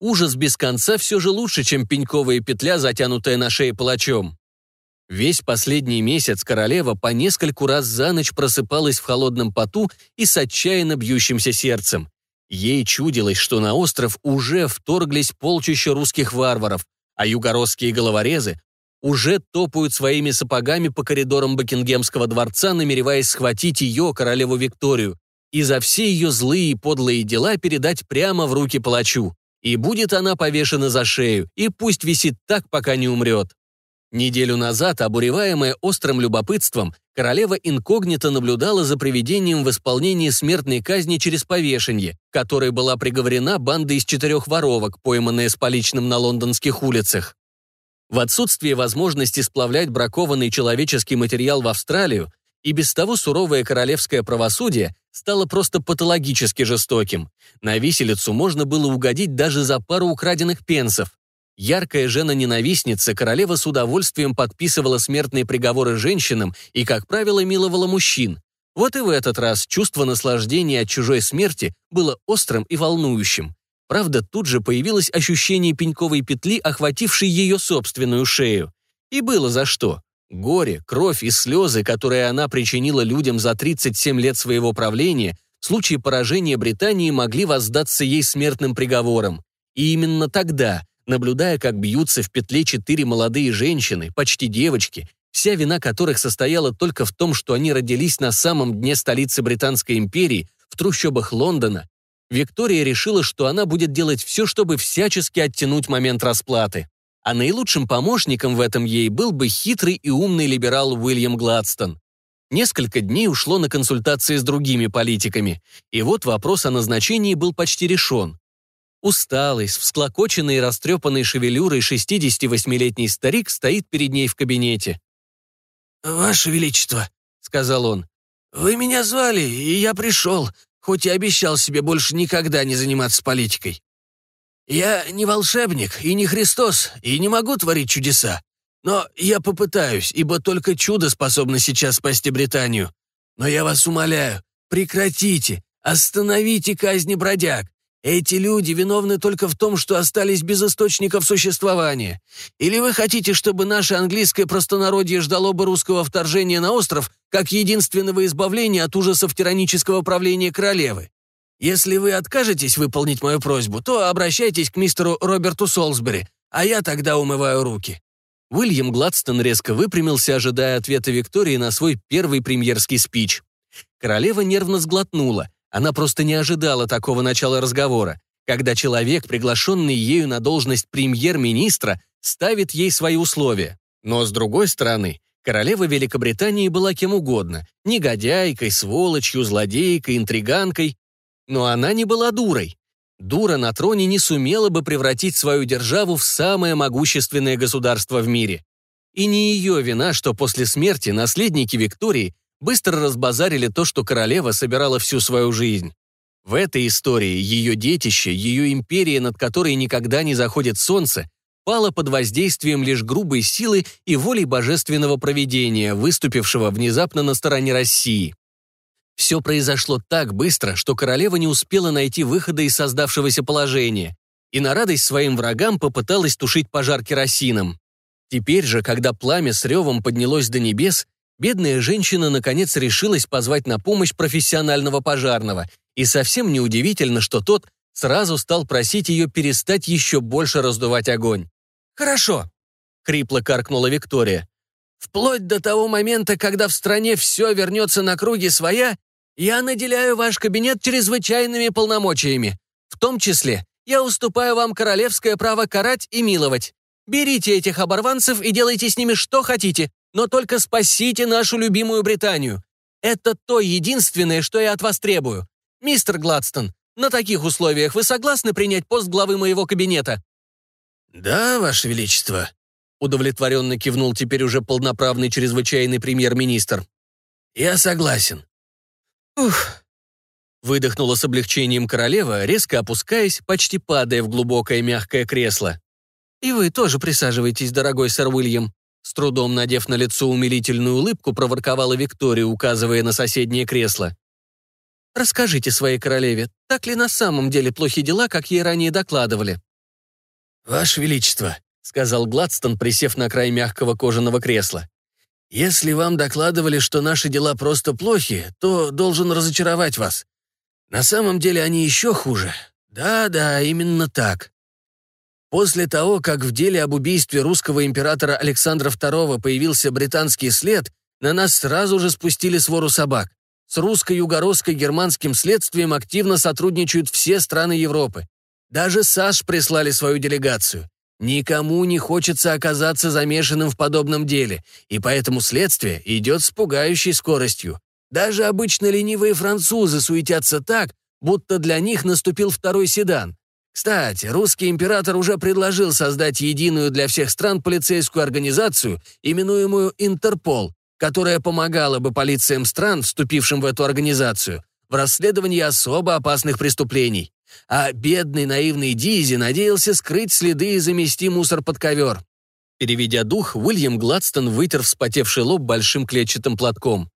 Ужас без конца все же лучше, чем пеньковая петля, затянутая на шее палачом. Весь последний месяц королева по нескольку раз за ночь просыпалась в холодном поту и с отчаянно бьющимся сердцем. Ей чудилось, что на остров уже вторглись полчища русских варваров, а югородские головорезы уже топают своими сапогами по коридорам Бакингемского дворца, намереваясь схватить ее, королеву Викторию, и за все ее злые и подлые дела передать прямо в руки палачу. И будет она повешена за шею, и пусть висит так, пока не умрет. Неделю назад, обуреваемая острым любопытством, королева инкогнито наблюдала за приведением в исполнении смертной казни через повешение, которой была приговорена банда из четырех воровок, пойманная с поличным на лондонских улицах. В отсутствие возможности сплавлять бракованный человеческий материал в Австралию, и без того суровое королевское правосудие стало просто патологически жестоким. На виселицу можно было угодить даже за пару украденных пенсов. Яркая жена-ненавистница, королева с удовольствием подписывала смертные приговоры женщинам и, как правило, миловала мужчин. Вот и в этот раз чувство наслаждения от чужой смерти было острым и волнующим. Правда, тут же появилось ощущение пеньковой петли, охватившей ее собственную шею. И было за что. Горе, кровь и слезы, которые она причинила людям за 37 лет своего правления, в случае поражения Британии могли воздаться ей смертным приговором. И именно тогда, наблюдая, как бьются в петле четыре молодые женщины, почти девочки, вся вина которых состояла только в том, что они родились на самом дне столицы Британской империи, в трущобах Лондона, Виктория решила, что она будет делать все, чтобы всячески оттянуть момент расплаты. А наилучшим помощником в этом ей был бы хитрый и умный либерал Уильям Гладстон. Несколько дней ушло на консультации с другими политиками, и вот вопрос о назначении был почти решен. Усталый, с всклокоченной и растрепанной шевелюрой 68-летний старик стоит перед ней в кабинете. «Ваше Величество», — сказал он, — «вы меня звали, и я пришел, хоть и обещал себе больше никогда не заниматься политикой. Я не волшебник и не Христос, и не могу творить чудеса. Но я попытаюсь, ибо только чудо способно сейчас спасти Британию. Но я вас умоляю, прекратите, остановите казни бродяг, эти люди виновны только в том, что остались без источников существования. Или вы хотите, чтобы наше английское простонародье ждало бы русского вторжения на остров как единственного избавления от ужасов тиранического правления королевы? Если вы откажетесь выполнить мою просьбу, то обращайтесь к мистеру Роберту Солсбери, а я тогда умываю руки». Уильям Гладстон резко выпрямился, ожидая ответа Виктории на свой первый премьерский спич. Королева нервно сглотнула – она просто не ожидала такого начала разговора, когда человек, приглашенный ею на должность премьер-министра, ставит ей свои условия. Но, с другой стороны, королева Великобритании была кем угодно – негодяйкой, сволочью, злодейкой, интриганкой. Но она не была дурой. Дура на троне не сумела бы превратить свою державу в самое могущественное государство в мире. И не ее вина, что после смерти наследники Виктории быстро разбазарили то, что королева собирала всю свою жизнь. В этой истории ее детище, ее империя, над которой никогда не заходит солнце, пала под воздействием лишь грубой силы и волей божественного провидения, выступившего внезапно на стороне России. Все произошло так быстро, что королева не успела найти выхода из создавшегося положения, и на радость своим врагам попыталась тушить пожар керосином. Теперь же, когда пламя с ревом поднялось до небес, бедная женщина наконец решилась позвать на помощь профессионального пожарного, и совсем неудивительно, что тот сразу стал просить ее перестать еще больше раздувать огонь. «Хорошо», — хрипло каркнула Виктория. «Вплоть до того момента, когда в стране все вернется на круги своя, я наделяю ваш кабинет чрезвычайными полномочиями. В том числе я уступаю вам королевское право карать и миловать. Берите этих оборванцев и делайте с ними что хотите, но только спасите нашу любимую Британию. Это то единственное, что я от вас требую. Мистер Гладстон, на таких условиях вы согласны принять пост главы моего кабинета?» «Да, Ваше Величество», — удовлетворенно кивнул теперь уже полноправный чрезвычайный премьер-министр. «Я согласен». «Ух!» Выдохнула с облегчением королева, резко опускаясь, почти падая в глубокое мягкое кресло. «И вы тоже присаживайтесь, дорогой сэр Уильям», с трудом надев на лицо умилительную улыбку, проворковала Виктория, указывая на соседнее кресло. «Расскажите своей королеве, так ли на самом деле плохи дела, как ей ранее докладывали?» «Ваше Величество», — сказал Гладстон, присев на край мягкого кожаного кресла. «Если вам докладывали, что наши дела просто плохи, то должен разочаровать вас. На самом деле они еще хуже. Да-да, именно так. После того, как в деле об убийстве русского императора Александра II появился британский след, на нас сразу же спустили свору собак. С русско-югородско-германским следствием активно сотрудничают все страны Европы. Даже САШ прислали свою делегацию. Никому не хочется оказаться замешанным в подобном деле, и поэтому следствие идет с пугающей скоростью. Даже обычно ленивые французы суетятся так, будто для них наступил второй седан. Кстати, русский император уже предложил создать единую для всех стран полицейскую организацию, именуемую Интерпол, которая помогала бы полициям стран, вступившим в эту организацию, в расследовании особо опасных преступлений. А бедный наивный Дизи надеялся скрыть следы и замести мусор под ковер. Переведя дух, Уильям Гладстон вытер вспотевший лоб большим клетчатым платком.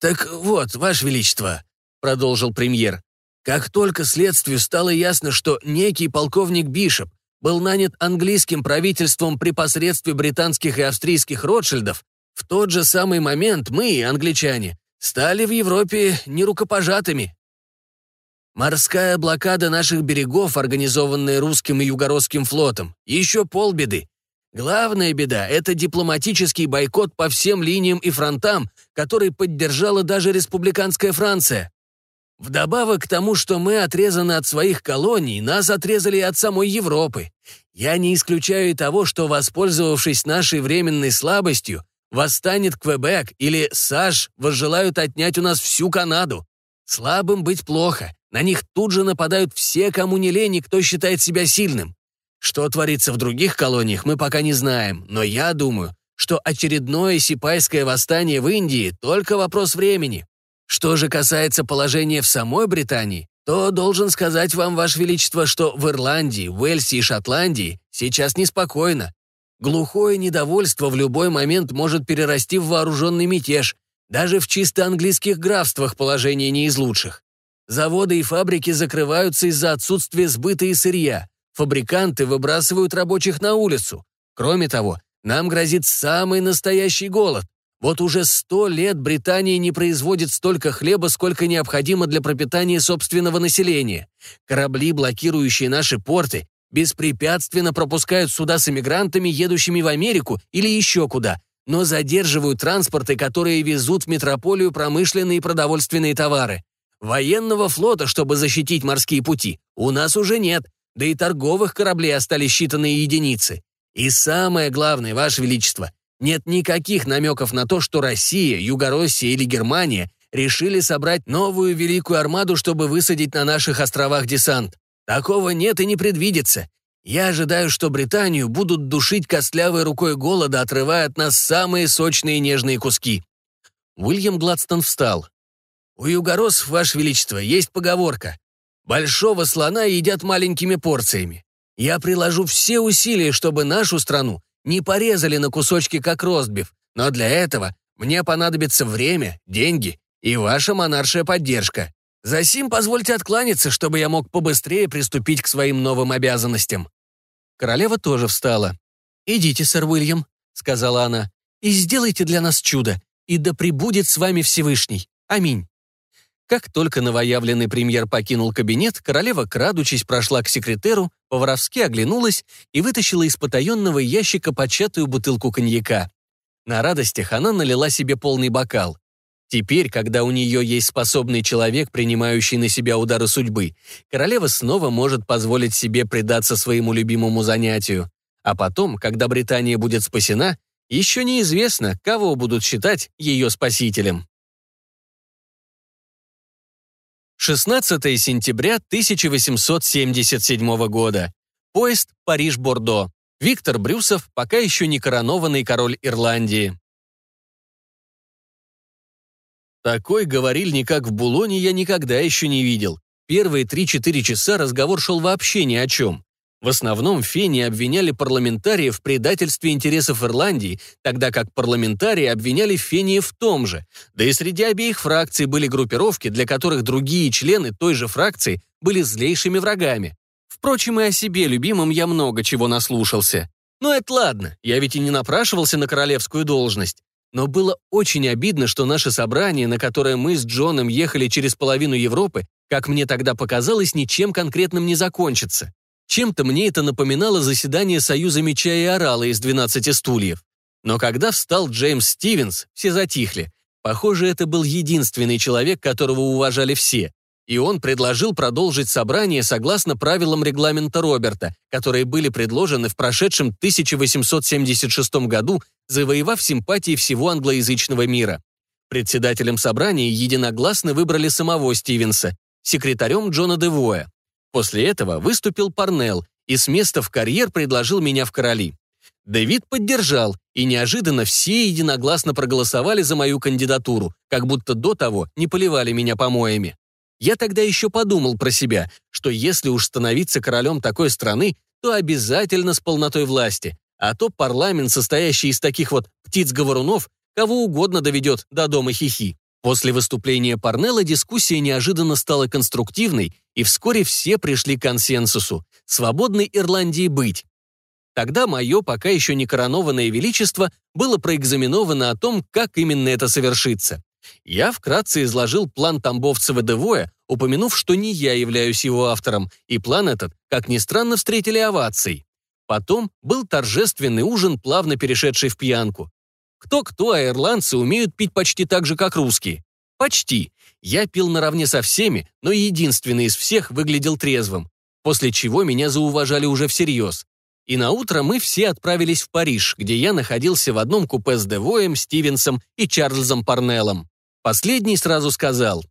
«Так вот, Ваше Величество», — продолжил премьер, как только следствию стало ясно, что некий полковник Бишоп был нанят английским правительством при посредстве британских и австрийских Ротшильдов, в тот же самый момент мы, англичане, стали в Европе нерукопожатыми. Морская блокада наших берегов, организованная русским и югородским флотом, еще полбеды. Главная беда — это дипломатический бойкот по всем линиям и фронтам, который поддержала даже республиканская Франция. Вдобавок к тому, что мы отрезаны от своих колоний, нас отрезали от самой Европы. Я не исключаю и того, что, воспользовавшись нашей временной слабостью, восстанет Квебек или САЖ возжелают отнять у нас всю Канаду. Слабым быть плохо. На них тут же нападают все, кому не лень и кто считает себя сильным. Что творится в других колониях, мы пока не знаем, но я думаю, что очередное сипайское восстание в Индии — только вопрос времени. Что же касается положения в самой Британии, то должен сказать вам, Ваше Величество, что в Ирландии, Уэльсе и Шотландии сейчас неспокойно. Глухое недовольство в любой момент может перерасти в вооруженный мятеж. Даже в чисто английских графствах положение не из лучших. Заводы и фабрики закрываются из-за отсутствия сбыта и сырья. Фабриканты выбрасывают рабочих на улицу. Кроме того, нам грозит самый настоящий голод. Вот уже сто лет Британия не производит столько хлеба, сколько необходимо для пропитания собственного населения. Корабли, блокирующие наши порты, беспрепятственно пропускают суда с эмигрантами, едущими в Америку или еще куда, но задерживают транспорты, которые везут в метрополию промышленные и продовольственные товары. Военного флота, чтобы защитить морские пути, у нас уже нет, да и торговых кораблей остались считанные единицы. И самое главное, Ваше Величество — нет никаких намеков на то, что Россия, Югороссия или Германия решили собрать новую великую армаду, чтобы высадить на наших островах десант. Такого нет и не предвидится. Я ожидаю, что Британию будут душить костлявой рукой голода, отрывая от нас самые сочные и нежные куски. Уильям Гладстон встал. «У югоросов, Ваше Величество, есть поговорка. Большого слона едят маленькими порциями. Я приложу все усилия, чтобы нашу страну не порезали на кусочки, как ростбиф, но для этого мне понадобится время, деньги и ваша монаршая поддержка. Засим позвольте откланяться, чтобы я мог побыстрее приступить к своим новым обязанностям». Королева тоже встала. «Идите, сэр Уильям», — сказала она, — «и сделайте для нас чудо, и да пребудет с вами Всевышний. Аминь». Как только новоявленный премьер покинул кабинет, королева, крадучись, прошла к секретеру, по-воровски оглянулась и вытащила из потаенного ящика початую бутылку коньяка. На радостях она налила себе полный бокал. Теперь, когда у нее есть способный человек, принимающий на себя удары судьбы, королева снова может позволить себе предаться своему любимому занятию. А потом, когда Британия будет спасена, еще неизвестно, кого будут считать ее спасителем. 16 сентября 1877 года. Поезд Париж-Бордо. Виктор Брюсов, пока еще не коронованный король Ирландии. Такой говорильни, как в Булоне, я никогда еще не видел. Первые 3-4 часа разговор шел вообще ни о чем. В основном фени обвиняли парламентариев в предательстве интересов Ирландии, тогда как парламентарии обвиняли фении в том же. Да и среди обеих фракций были группировки, для которых другие члены той же фракции были злейшими врагами. Впрочем, и о себе любимом я много чего наслушался. Но это ладно, я ведь и не напрашивался на королевскую должность. Но было очень обидно, что наше собрание, на которое мы с Джоном ехали через половину Европы, как мне тогда показалось, ничем конкретным не закончится. Чем-то мне это напоминало заседание Союза меча и орала из 12 стульев. Но когда встал Джеймс Стивенс, все затихли. Похоже, это был единственный человек, которого уважали все. И он предложил продолжить собрание согласно правилам регламента Роберта, которые были предложены в прошедшем 1876 году, завоевав симпатии всего англоязычного мира. Председателем собрания единогласно выбрали самого Стивенса, секретарем Джона Девоя. После этого выступил Парнелл и с места в карьер предложил меня в короли. Дэвид поддержал, и неожиданно все единогласно проголосовали за мою кандидатуру, как будто до того не поливали меня помоями. Я тогда еще подумал про себя, что если уж становиться королем такой страны, то обязательно с полнотой власти, а то парламент, состоящий из таких вот птиц-говорунов, кого угодно доведет до дома хихи. После выступления Парнелла дискуссия неожиданно стала конструктивной, и вскоре все пришли к консенсусу – свободной Ирландии быть. Тогда мое пока еще не коронованное величество было проэкзаменовано о том, как именно это совершится. Я вкратце изложил план Тамбовцева Девоя, упомянув, что не я являюсь его автором, и план этот, как ни странно, встретили овацией. Потом был торжественный ужин, плавно перешедший в пьянку. Кто-кто, а ирландцы умеют пить почти так же, как русские. Почти. Я пил наравне со всеми, но единственный из всех выглядел трезвым, после чего меня зауважали уже всерьез. И на утро мы все отправились в Париж, где я находился в одном купе с Девоем, Стивенсом и Чарльзом Парнеллом. Последний сразу сказал.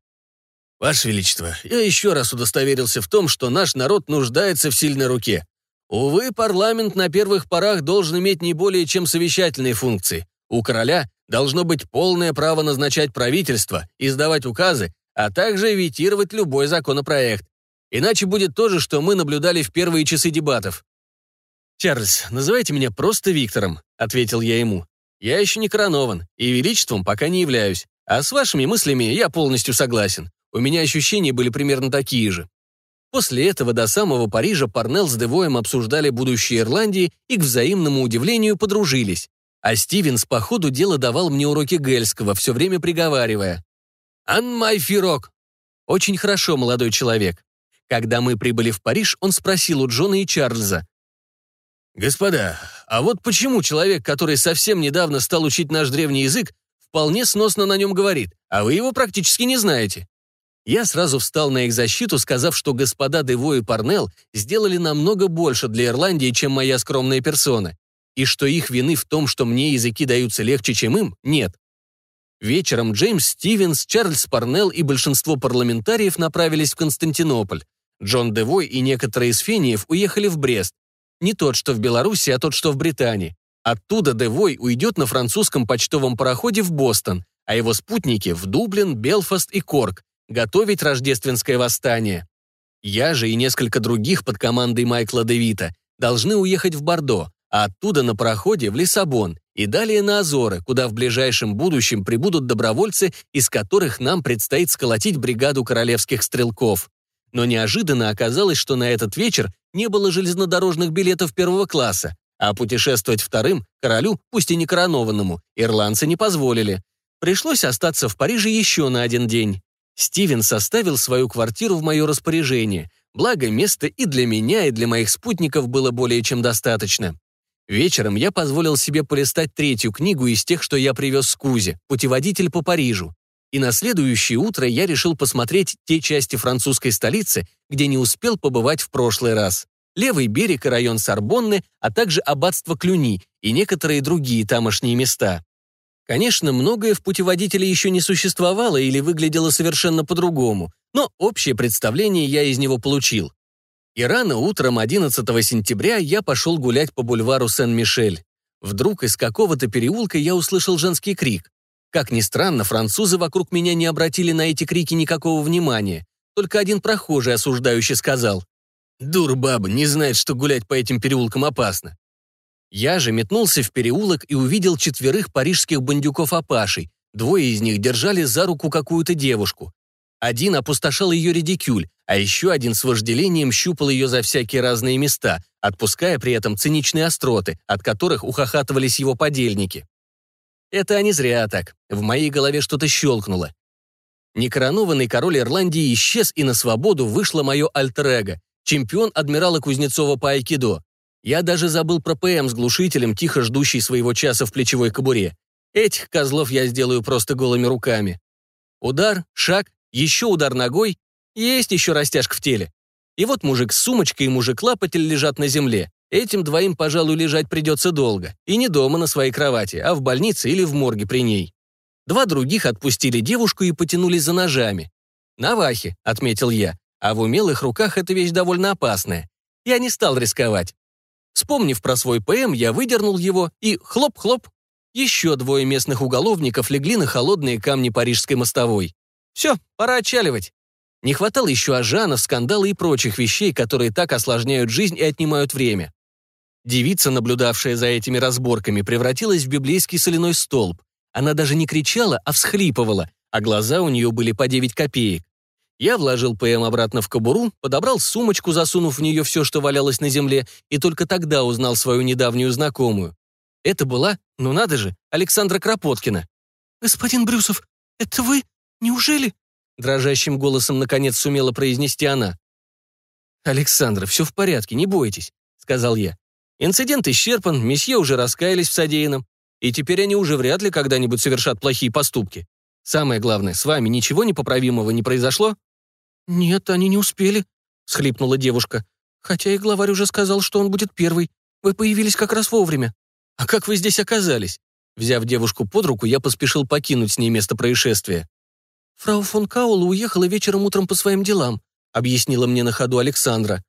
«Ваше Величество, я еще раз удостоверился в том, что наш народ нуждается в сильной руке. Увы, парламент на первых порах должен иметь не более чем совещательные функции. У короля должно быть полное право назначать правительство, издавать указы, а также витировать любой законопроект. Иначе будет то же, что мы наблюдали в первые часы дебатов. «Чарльз, называйте меня просто Виктором», — ответил я ему. «Я еще не коронован, и величеством пока не являюсь. А с вашими мыслями я полностью согласен. У меня ощущения были примерно такие же». После этого до самого Парижа Парнелл с Девоем обсуждали будущее Ирландии и, к взаимному удивлению, подружились. А Стивенс по ходу дела давал мне уроки гельского, все время приговаривая. «Ан май фирок!» Очень хорошо, молодой человек. Когда мы прибыли в Париж, он спросил у Джона и Чарльза. «Господа, а вот почему человек, который совсем недавно стал учить наш древний язык, вполне сносно на нем говорит, а вы его практически не знаете?» Я сразу встал на их защиту, сказав, что господа Дево и Парнелл сделали намного больше для Ирландии, чем моя скромная персона, и что их вины в том, что мне языки даются легче, чем им, нет. Вечером Джеймс Стивенс, Чарльз Парнелл и большинство парламентариев направились в Константинополь. Джон Девой и некоторые из фениев уехали в Брест. Не тот, что в Беларуси, а тот, что в Британии. Оттуда Девой уйдет на французском почтовом пароходе в Бостон, а его спутники в Дублин, Белфаст и Корк, готовить рождественское восстание. Я же и несколько других под командой Майкла Девита должны уехать в Бордо, оттуда на пароходе в Лиссабон и далее на Азоры, куда в ближайшем будущем прибудут добровольцы, из которых нам предстоит сколотить бригаду королевских стрелков. Но неожиданно оказалось, что на этот вечер не было железнодорожных билетов первого класса, а путешествовать вторым, королю, пусть и не коронованному, ирландцы не позволили. Пришлось остаться в Париже еще на один день. Стивен составил свою квартиру в мое распоряжение, благо места и для меня, и для моих спутников было более чем достаточно. Вечером я позволил себе полистать третью книгу из тех, что я привез с Кузи «Путеводитель по Парижу». и на следующее утро я решил посмотреть те части французской столицы, где не успел побывать в прошлый раз. Левый берег и район Сорбонны, а также аббатство Клюни и некоторые другие тамошние места. Конечно, многое в путеводителе еще не существовало или выглядело совершенно по-другому, но общее представление я из него получил. И рано утром 11 сентября я пошел гулять по бульвару Сен-Мишель. Вдруг из какого-то переулка я услышал женский крик. Как ни странно, французы вокруг меня не обратили на эти крики никакого внимания. Только один прохожий осуждающий сказал, «Дур баба, не знает, что гулять по этим переулкам опасно». Я же метнулся в переулок и увидел четверых парижских бандюков-апашей. Двое из них держали за руку какую-то девушку. Один опустошал ее редикюль, а еще один с вожделением щупал ее за всякие разные места, отпуская при этом циничные остроты, от которых ухахатывались его подельники. Это они зря так. В моей голове что-то щелкнуло. Некоронованный король Ирландии исчез, и на свободу вышло мое альтер чемпион адмирала Кузнецова по айкидо. Я даже забыл про ПМ с глушителем, тихо ждущий своего часа в плечевой кобуре. Этих козлов я сделаю просто голыми руками. Удар, шаг, еще удар ногой, есть еще растяжка в теле. И вот мужик с сумочкой и мужик-лапатель лежат на земле. Этим двоим, пожалуй, лежать придется долго. И не дома на своей кровати, а в больнице или в морге при ней. Два других отпустили девушку и потянулись за ножами. «Навахи», — отметил я, а в умелых руках эта вещь довольно опасная. Я не стал рисковать. Вспомнив про свой ПМ, я выдернул его и хлоп-хлоп. Еще двое местных уголовников легли на холодные камни парижской мостовой. Все, пора отчаливать. Не хватало еще ажанов, скандала и прочих вещей, которые так осложняют жизнь и отнимают время. Девица, наблюдавшая за этими разборками, превратилась в библейский соляной столб. Она даже не кричала, а всхлипывала, а глаза у нее были по 9 копеек. Я вложил ПМ обратно в кобуру, подобрал сумочку, засунув в нее все, что валялось на земле, и только тогда узнал свою недавнюю знакомую. Это была, ну надо же, Александра Кропоткина. «Господин Брюсов, это вы? Неужели?» Дрожащим голосом наконец сумела произнести она. «Александра, все в порядке, не бойтесь», — сказал я. Инцидент исчерпан, месье уже раскаялись в содеянном, и теперь они уже вряд ли когда-нибудь совершат плохие поступки. Самое главное, с вами ничего непоправимого не произошло?» «Нет, они не успели», — схлипнула девушка. «Хотя и главарь уже сказал, что он будет первый. Вы появились как раз вовремя». «А как вы здесь оказались?» Взяв девушку под руку, я поспешил покинуть с ней место происшествия. «Фрау фон Каула уехала вечером утром по своим делам», — объяснила мне на ходу Александра.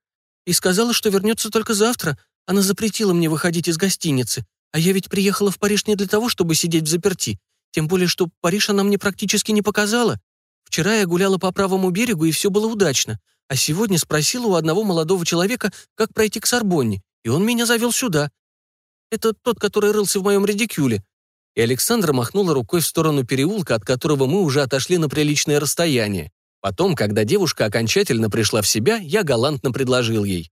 «И сказала, что вернется только завтра, она запретила мне выходить из гостиницы, а я ведь приехала в Париж не для того, чтобы сидеть в заперти. Тем более, что Париж она мне практически не показала. Вчера я гуляла по правому берегу, и все было удачно. А сегодня спросила у одного молодого человека, как пройти к Сорбонне, и он меня завел сюда. Это тот, который рылся в моем редикюле. И Александра махнула рукой в сторону переулка, от которого мы уже отошли на приличное расстояние. Потом, когда девушка окончательно пришла в себя, я галантно предложил ей.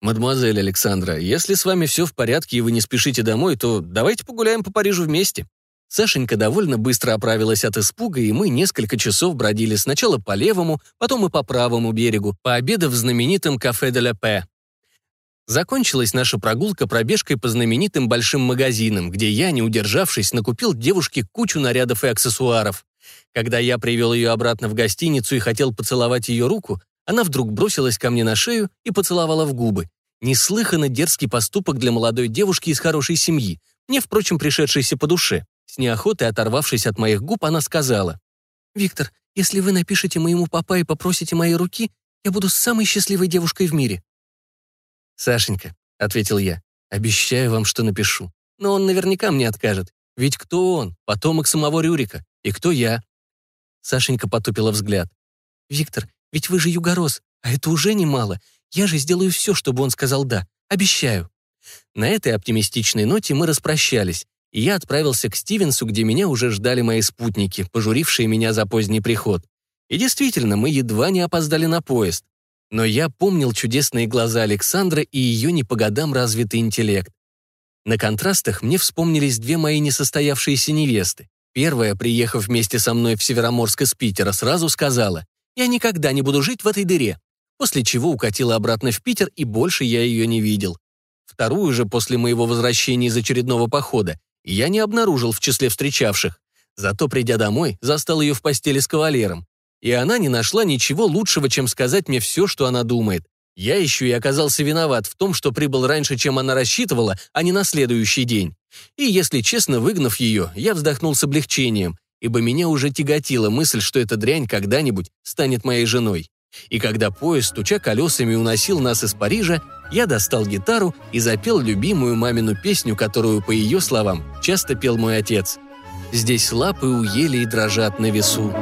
«Мадемуазель Александра, если с вами все в порядке и вы не спешите домой, то давайте погуляем по Парижу вместе». Сашенька довольно быстро оправилась от испуга, и мы несколько часов бродили сначала по левому, потом и по правому берегу, пообедав в знаменитом кафе де ла Пе. Закончилась наша прогулка пробежкой по знаменитым большим магазинам, где я, не удержавшись, накупил девушке кучу нарядов и аксессуаров. Когда я привел ее обратно в гостиницу и хотел поцеловать ее руку, она вдруг бросилась ко мне на шею и поцеловала в губы. Неслыханно дерзкий поступок для молодой девушки из хорошей семьи, мне, впрочем, пришедшейся по душе. С неохотой оторвавшись от моих губ, она сказала. «Виктор, если вы напишете моему папа и попросите моей руки, я буду самой счастливой девушкой в мире». «Сашенька», — ответил я, — «обещаю вам, что напишу. Но он наверняка мне откажет. Ведь кто он? Потомок самого Рюрика. И кто я?» Сашенька потупила взгляд. «Виктор, ведь вы же югорос, а это уже немало. Я же сделаю все, чтобы он сказал «да». Обещаю». На этой оптимистичной ноте мы распрощались, и я отправился к Стивенсу, где меня уже ждали мои спутники, пожурившие меня за поздний приход. И действительно, мы едва не опоздали на поезд. Но я помнил чудесные глаза Александра и ее не по годам развитый интеллект. На контрастах мне вспомнились две мои несостоявшиеся невесты. Первая, приехав вместе со мной в Североморск из Питера, сразу сказала, я никогда не буду жить в этой дыре. После чего укатила обратно в Питер, и больше я ее не видел. Вторую же после моего возвращения из очередного похода я не обнаружил в числе встречавших. Зато, придя домой, застал ее в постели с кавалером. И она не нашла ничего лучшего, чем сказать мне все, что она думает. Я еще и оказался виноват в том, что прибыл раньше, чем она рассчитывала, а не на следующий день. И, если честно, выгнав ее, я вздохнул с облегчением, ибо меня уже тяготила мысль, что эта дрянь когда-нибудь станет моей женой. И когда поезд, стуча колесами, уносил нас из Парижа, я достал гитару и запел любимую мамину песню, которую, по ее словам, часто пел мой отец. «Здесь лапы у ели и дрожат на весу,